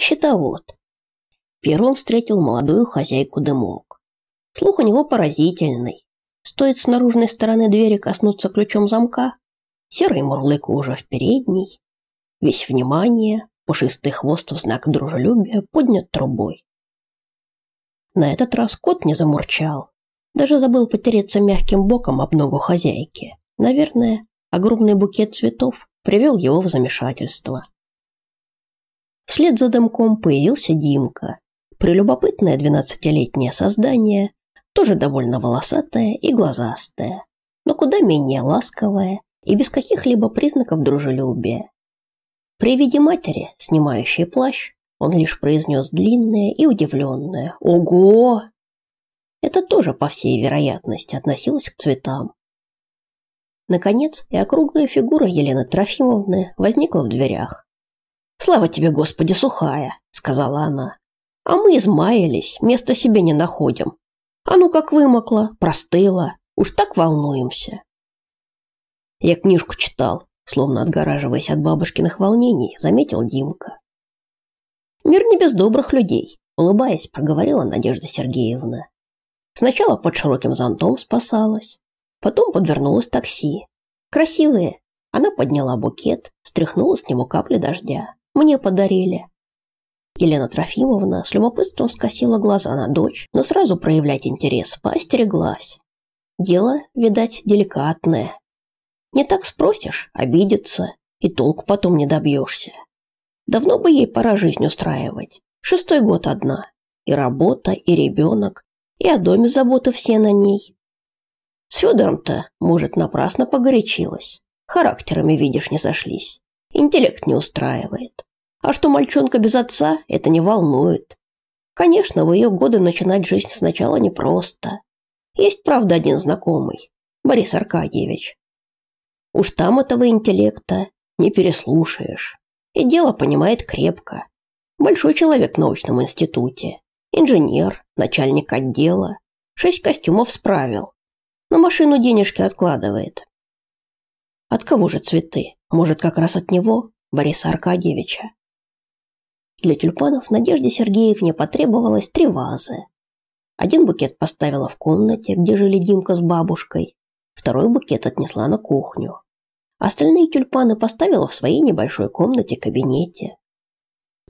Щитовод. Первым встретил молодую хозяйку дымок. Слух у него поразительный. Стоит с наружной стороны двери коснуться ключом замка, серый мурлык уже в передней, весь внимание, пушистый хвост в знак дружелюбия поднят трубой. На этот раз кот не замурчал, даже забыл потереться мягким боком об ногу хозяйки. Наверное, огромный букет цветов привел его в замешательство. Вслед за дымком появился Димка, прелюбопытное двенадцатилетнее создание, тоже довольно волосатое и глазастое, но куда менее ласковое и без каких-либо признаков дружелюбия. При виде матери, снимающей плащ, он лишь произнес длинное и удивленное «Ого!». Это тоже, по всей вероятности, относилось к цветам. Наконец, и округлая фигура Елены Трофимовны возникла в дверях. «Слава тебе, Господи, сухая!» – сказала она. «А мы измаялись, места себе не находим. А ну как вымокла, простыла, уж так волнуемся». Я книжку читал, словно отгораживаясь от бабушкиных волнений, заметил Димка. «Мир не без добрых людей», – улыбаясь, проговорила Надежда Сергеевна. Сначала под широким зонтом спасалась, потом подвернулось такси. Красивые. Она подняла букет, стряхнула с него капли дождя. Мне подарили. Елена Трофимовна с любопытством скосила глаза на дочь, но сразу проявлять интерес поостереглась. Дело, видать, деликатное. Не так спросишь, обидится, и толку потом не добьешься. Давно бы ей пора жизнь устраивать. Шестой год одна. И работа, и ребенок, и о доме заботы все на ней. С Федором-то, может, напрасно погорячилась. Характерами, видишь, не сошлись. Интеллект не устраивает. А что мальчонка без отца, это не волнует. Конечно, в ее годы начинать жизнь сначала непросто. Есть, правда, один знакомый, Борис Аркадьевич. Уж там этого интеллекта не переслушаешь. И дело понимает крепко. Большой человек в научном институте. Инженер, начальник отдела. Шесть костюмов справил. На машину денежки откладывает. От кого же цветы? Может, как раз от него, Бориса Аркадьевича? Для тюльпанов Надежде Сергеевне потребовалось три вазы. Один букет поставила в комнате, где жили Димка с бабушкой, второй букет отнесла на кухню. Остальные тюльпаны поставила в своей небольшой комнате-кабинете.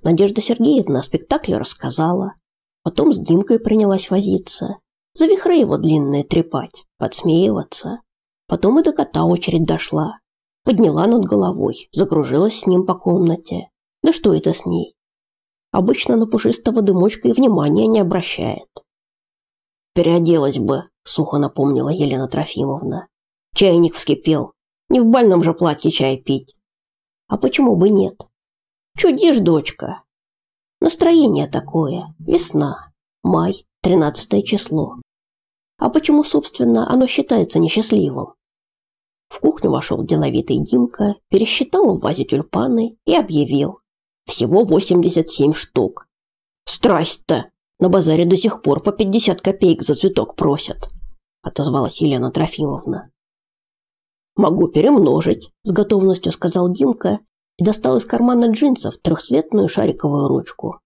Надежда Сергеевна о спектакле рассказала, потом с Димкой принялась возиться, за вихры его длинные трепать, подсмеиваться. Потом и до кота очередь дошла. Подняла над головой, закружилась с ним по комнате. Да что это с ней? Обычно на пушистого дымочка и внимания не обращает. «Переоделась бы», – сухо напомнила Елена Трофимовна. «Чайник вскипел. Не в бальном же платье чай пить». «А почему бы нет?» «Чудишь, дочка». Настроение такое. Весна. Май. Тринадцатое число. А почему, собственно, оно считается несчастливым? В кухню вошел деловитый Димка, пересчитал в вазе тюльпаны и объявил. Всего 87 штук. Страсть-то! На базаре до сих пор по 50 копеек за цветок просят, отозвалась Елена Трофимовна. Могу перемножить, с готовностью сказал Димка и достал из кармана джинсов трехцветную шариковую ручку.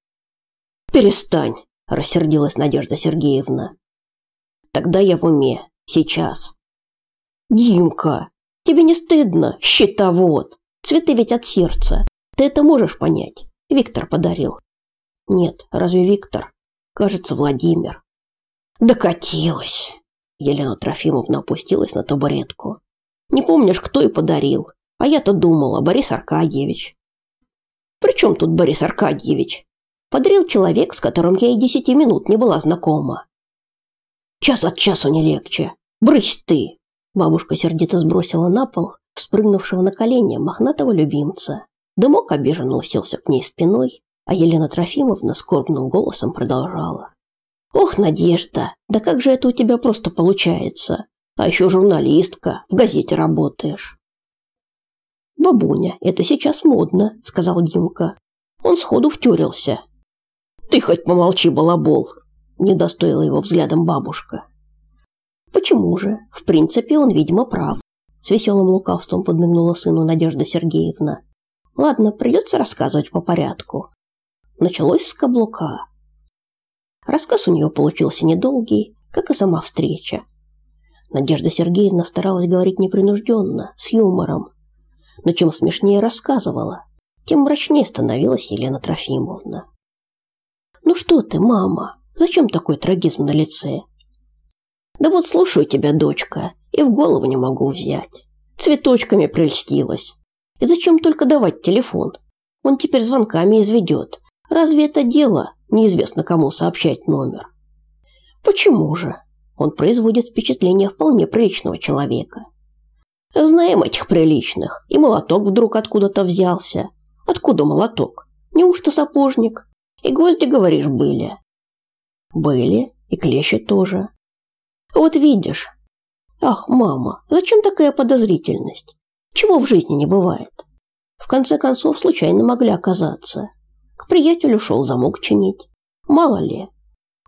Перестань, рассердилась Надежда Сергеевна. Тогда я в уме, сейчас. Димка, тебе не стыдно, щитовод? Цветы ведь от сердца. Ты это можешь понять? Виктор подарил. Нет, разве Виктор? Кажется, Владимир. Докатилась. Елена Трофимовна опустилась на табуретку. Не помнишь, кто и подарил? А я-то думала, Борис Аркадьевич. При чем тут Борис Аркадьевич? Подарил человек, с которым я и десяти минут не была знакома. Час от часу не легче. Брысь ты! Бабушка сердито сбросила на пол спрыгнувшего на колени мохнатого любимца. Дымок обиженно уселся к ней спиной, а Елена Трофимовна скорбным голосом продолжала. «Ох, Надежда, да как же это у тебя просто получается? А еще журналистка, в газете работаешь». «Бабуня, это сейчас модно», — сказал Димка. Он сходу втюрился. «Ты хоть помолчи, балабол!» — не достоила его взглядом бабушка. «Почему же? В принципе, он, видимо, прав», — с веселым лукавством подмигнула сыну Надежда Сергеевна. Ладно, придется рассказывать по порядку. началось с каблука. Рассказ у нее получился недолгий, как и сама встреча. Надежда Сергеевна старалась говорить непринужденно, с юмором. Но чем смешнее рассказывала, тем мрачнее становилась Елена Трофимовна. «Ну что ты, мама, зачем такой трагизм на лице?» «Да вот слушаю тебя, дочка, и в голову не могу взять. Цветочками прельстилась. И зачем только давать телефон? Он теперь звонками изведет. Разве это дело, неизвестно кому сообщать номер?» «Почему же?» Он производит впечатление вполне приличного человека. Знаем этих приличных, и молоток вдруг откуда-то взялся. Откуда молоток? Неужто сапожник? И гвозди, говоришь, были? Были, и клещи тоже. Вот видишь. Ах, мама, зачем такая подозрительность? Чего в жизни не бывает? В конце концов, случайно могли оказаться. К приятелю шел замок чинить. Мало ли.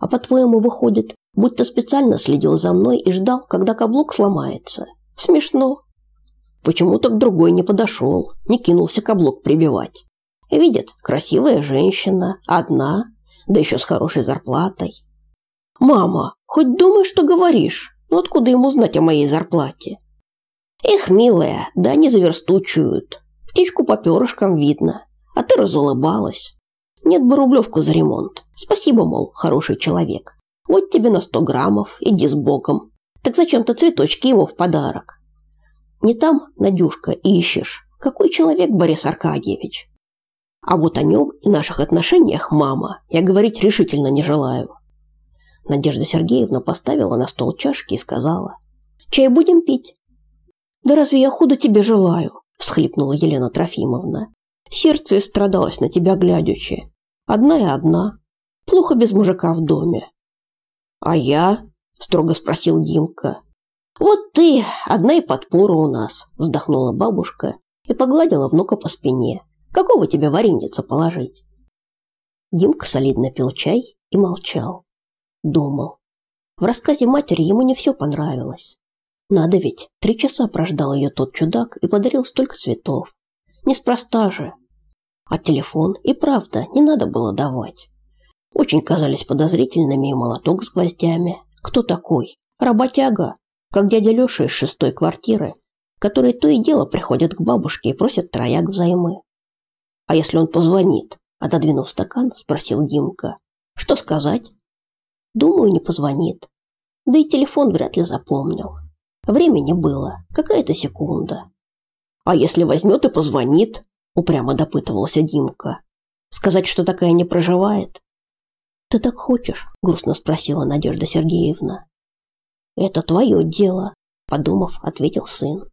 А по-твоему, выходит, будто специально следил за мной и ждал, когда каблук сломается. Смешно. Почему-то к другой не подошел, не кинулся каблук прибивать. Видит, красивая женщина, одна, да еще с хорошей зарплатой. «Мама, хоть думай, что говоришь. Ну откуда ему знать о моей зарплате?» «Эх, милая, да не заверстучуют. Птичку по перышкам видно, а ты разулыбалась. Нет бы рублевку за ремонт. Спасибо, мол, хороший человек. Вот тебе на сто граммов, иди с боком. Так зачем-то цветочки его в подарок. Не там, Надюшка, ищешь. Какой человек Борис Аркадьевич? А вот о нем и наших отношениях, мама, я говорить решительно не желаю. Надежда Сергеевна поставила на стол чашки и сказала. «Чай будем пить?» «Да разве я худо тебе желаю?» – всхлипнула Елена Трофимовна. «Сердце страдалось на тебя глядячи. Одна и одна. Плохо без мужика в доме. «А я?» – строго спросил Димка. «Вот ты, одна и подпора у нас», – вздохнула бабушка и погладила внука по спине. «Какого тебе вареница положить?» Димка солидно пил чай и молчал. Думал. В рассказе матери ему не все понравилось. Надо ведь, три часа прождал ее тот чудак и подарил столько цветов. Неспроста же. А телефон и правда не надо было давать. Очень казались подозрительными и молоток с гвоздями. Кто такой? Работяга, как дядя Леша из шестой квартиры, который то и дело приходит к бабушке и просит трояк взаймы. А если он позвонит? Отодвинув стакан, спросил Димка. Что сказать? Думаю, не позвонит. Да и телефон вряд ли запомнил. Времени было, какая-то секунда. А если возьмет и позвонит? Упрямо допытывался Димка. Сказать, что такая не проживает? «Ты так хочешь?» – грустно спросила Надежда Сергеевна. «Это твое дело», – подумав, ответил сын.